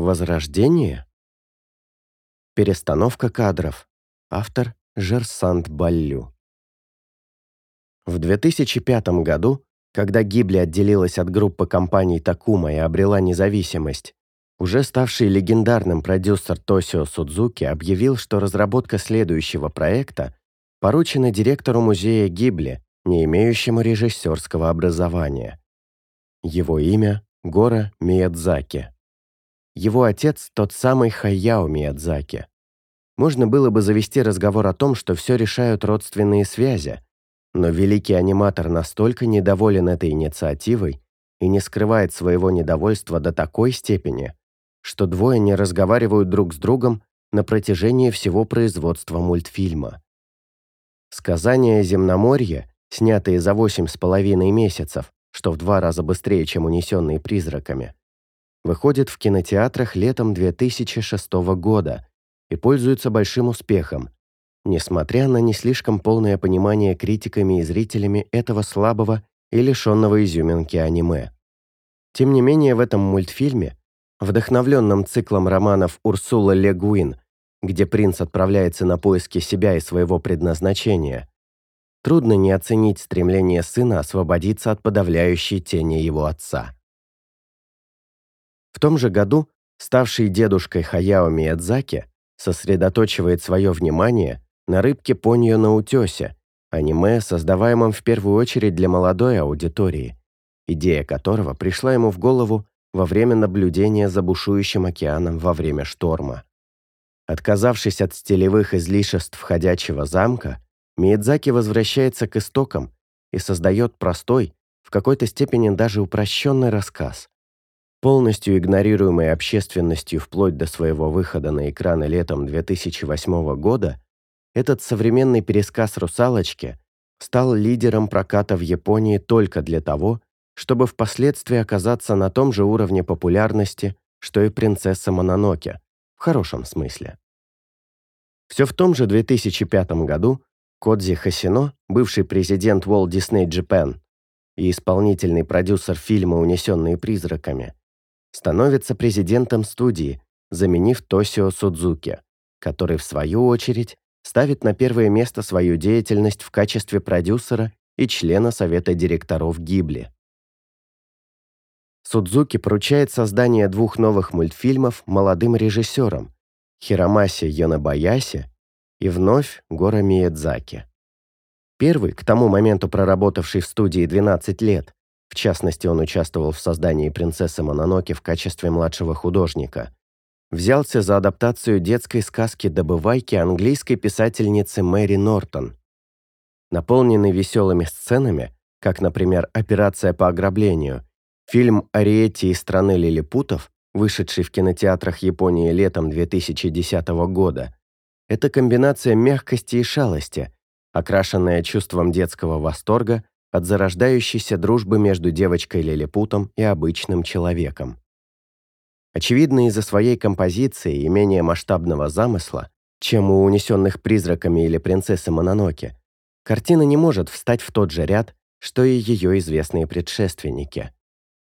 Возрождение? Перестановка кадров. Автор Жерсант Баллю. В 2005 году, когда Гибли отделилась от группы компаний Такума и обрела независимость, уже ставший легендарным продюсер Тосио Судзуки объявил, что разработка следующего проекта поручена директору музея Гибли, не имеющему режиссерского образования. Его имя – Гора Миядзаки. Его отец – тот самый Хаяо Миядзаки. Можно было бы завести разговор о том, что все решают родственные связи, но великий аниматор настолько недоволен этой инициативой и не скрывает своего недовольства до такой степени, что двое не разговаривают друг с другом на протяжении всего производства мультфильма. Сказания «Земноморье», снятые за восемь с половиной месяцев, что в два раза быстрее, чем «Унесенные призраками», выходит в кинотеатрах летом 2006 года и пользуется большим успехом, несмотря на не слишком полное понимание критиками и зрителями этого слабого и лишенного изюминки аниме. Тем не менее, в этом мультфильме, вдохновленном циклом романов Урсула Ле Гуин, где принц отправляется на поиски себя и своего предназначения, трудно не оценить стремление сына освободиться от подавляющей тени его отца. В том же году ставший дедушкой Хаяо Миядзаки сосредоточивает свое внимание на рыбке Поньо на утесе, аниме, создаваемом в первую очередь для молодой аудитории, идея которого пришла ему в голову во время наблюдения за бушующим океаном во время шторма. Отказавшись от стилевых излишеств входящего замка, Миядзаки возвращается к истокам и создает простой, в какой-то степени даже упрощенный рассказ, полностью игнорируемой общественностью вплоть до своего выхода на экраны летом 2008 года, этот современный пересказ «Русалочки» стал лидером проката в Японии только для того, чтобы впоследствии оказаться на том же уровне популярности, что и «Принцесса Мононоке», в хорошем смысле. Все в том же 2005 году Кодзи Хасино, бывший президент Walt Disney Japan и исполнительный продюсер фильма «Унесенные призраками», становится президентом студии, заменив Тосио Судзуки, который, в свою очередь, ставит на первое место свою деятельность в качестве продюсера и члена совета директоров Гибли. Судзуки поручает создание двух новых мультфильмов молодым режиссерам Хиромаси Йонабаяси и вновь Гора Миядзаки. Первый, к тому моменту проработавший в студии 12 лет, в частности, он участвовал в создании «Принцессы Мононоке» в качестве младшего художника. Взялся за адаптацию детской сказки «Добывайки» английской писательницы Мэри Нортон. Наполненный веселыми сценами, как, например, «Операция по ограблению», фильм «Ариетти из страны лилипутов», вышедший в кинотеатрах Японии летом 2010 года, это комбинация мягкости и шалости, окрашенная чувством детского восторга от зарождающейся дружбы между девочкой-лилипутом и обычным человеком. Очевидно, из-за своей композиции и менее масштабного замысла, чем у унесенных призраками или принцессы Мононоке, картина не может встать в тот же ряд, что и ее известные предшественники.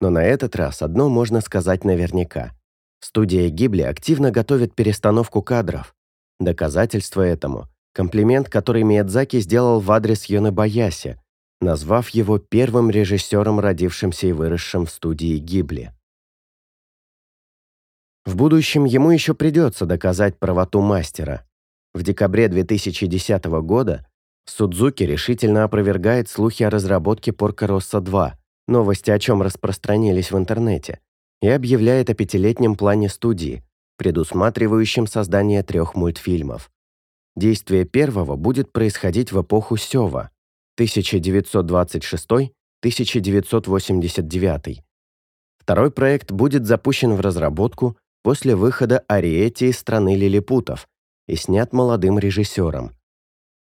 Но на этот раз одно можно сказать наверняка. Студия Гибли активно готовит перестановку кадров. Доказательство этому – комплимент, который Миядзаки сделал в адрес Йоны Баяси, назвав его первым режиссером, родившимся и выросшим в студии Гибли. В будущем ему еще придется доказать правоту мастера. В декабре 2010 года Судзуки решительно опровергает слухи о разработке Порко Росса 2, новости о чем распространились в интернете, и объявляет о пятилетнем плане студии, предусматривающем создание трех мультфильмов. Действие первого будет происходить в эпоху Сёва, 1926-1989. Второй проект будет запущен в разработку после выхода Ариэти из страны лилипутов и снят молодым режиссером.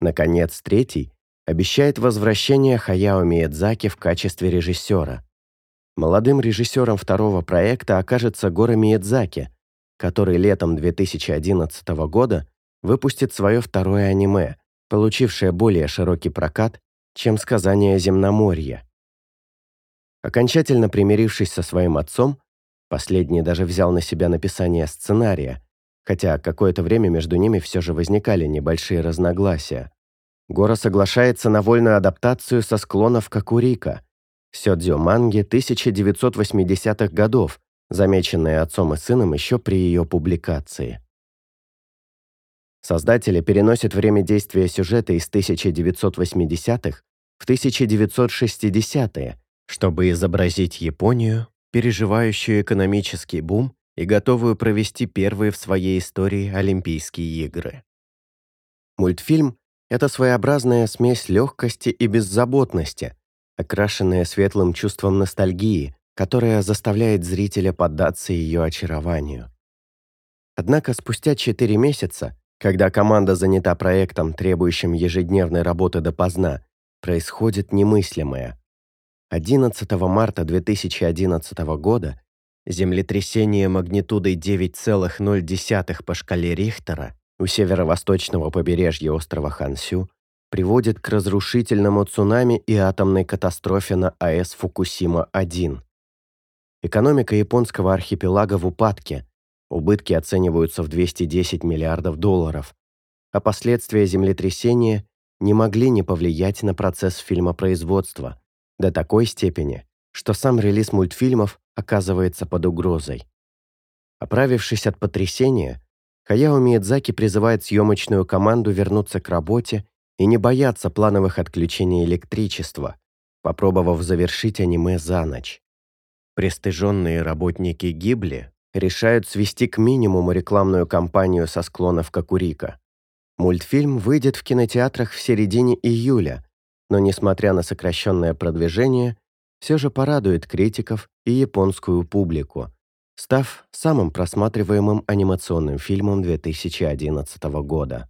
Наконец, третий обещает возвращение Хаяо Миядзаки в качестве режиссера. Молодым режиссером второго проекта окажется Гора Миядзаки, который летом 2011 года выпустит свое второе аниме, получившее более широкий прокат чем сказание земноморья. Окончательно примирившись со своим отцом, Последний даже взял на себя написание сценария, хотя какое-то время между ними все же возникали небольшие разногласия. Гора соглашается на вольную адаптацию со склонов Кокурика, сёдзё манги 1980-х годов, замеченные отцом и сыном еще при ее публикации. Создатели переносят время действия сюжета из 1980-х в 1960-е, чтобы изобразить Японию, переживающую экономический бум и готовую провести первые в своей истории Олимпийские игры. Мультфильм — это своеобразная смесь легкости и беззаботности, окрашенная светлым чувством ностальгии, которая заставляет зрителя поддаться ее очарованию. Однако спустя 4 месяца, когда команда занята проектом, требующим ежедневной работы допоздна, происходит немыслимое. 11 марта 2011 года землетрясение магнитудой 9,0 по шкале Рихтера у северо-восточного побережья острова Хансю приводит к разрушительному цунами и атомной катастрофе на АЭС Фукусима-1. Экономика японского архипелага в упадке, убытки оцениваются в 210 миллиардов долларов, а последствия землетрясения не могли не повлиять на процесс фильмопроизводства до такой степени, что сам релиз мультфильмов оказывается под угрозой. Оправившись от потрясения, Хаяо Миядзаки призывает съемочную команду вернуться к работе и не бояться плановых отключений электричества, попробовав завершить аниме за ночь. Престыженные работники Гибли решают свести к минимуму рекламную кампанию со склонов Кокурика. Мультфильм выйдет в кинотеатрах в середине июля, но, несмотря на сокращенное продвижение, все же порадует критиков и японскую публику, став самым просматриваемым анимационным фильмом 2011 года.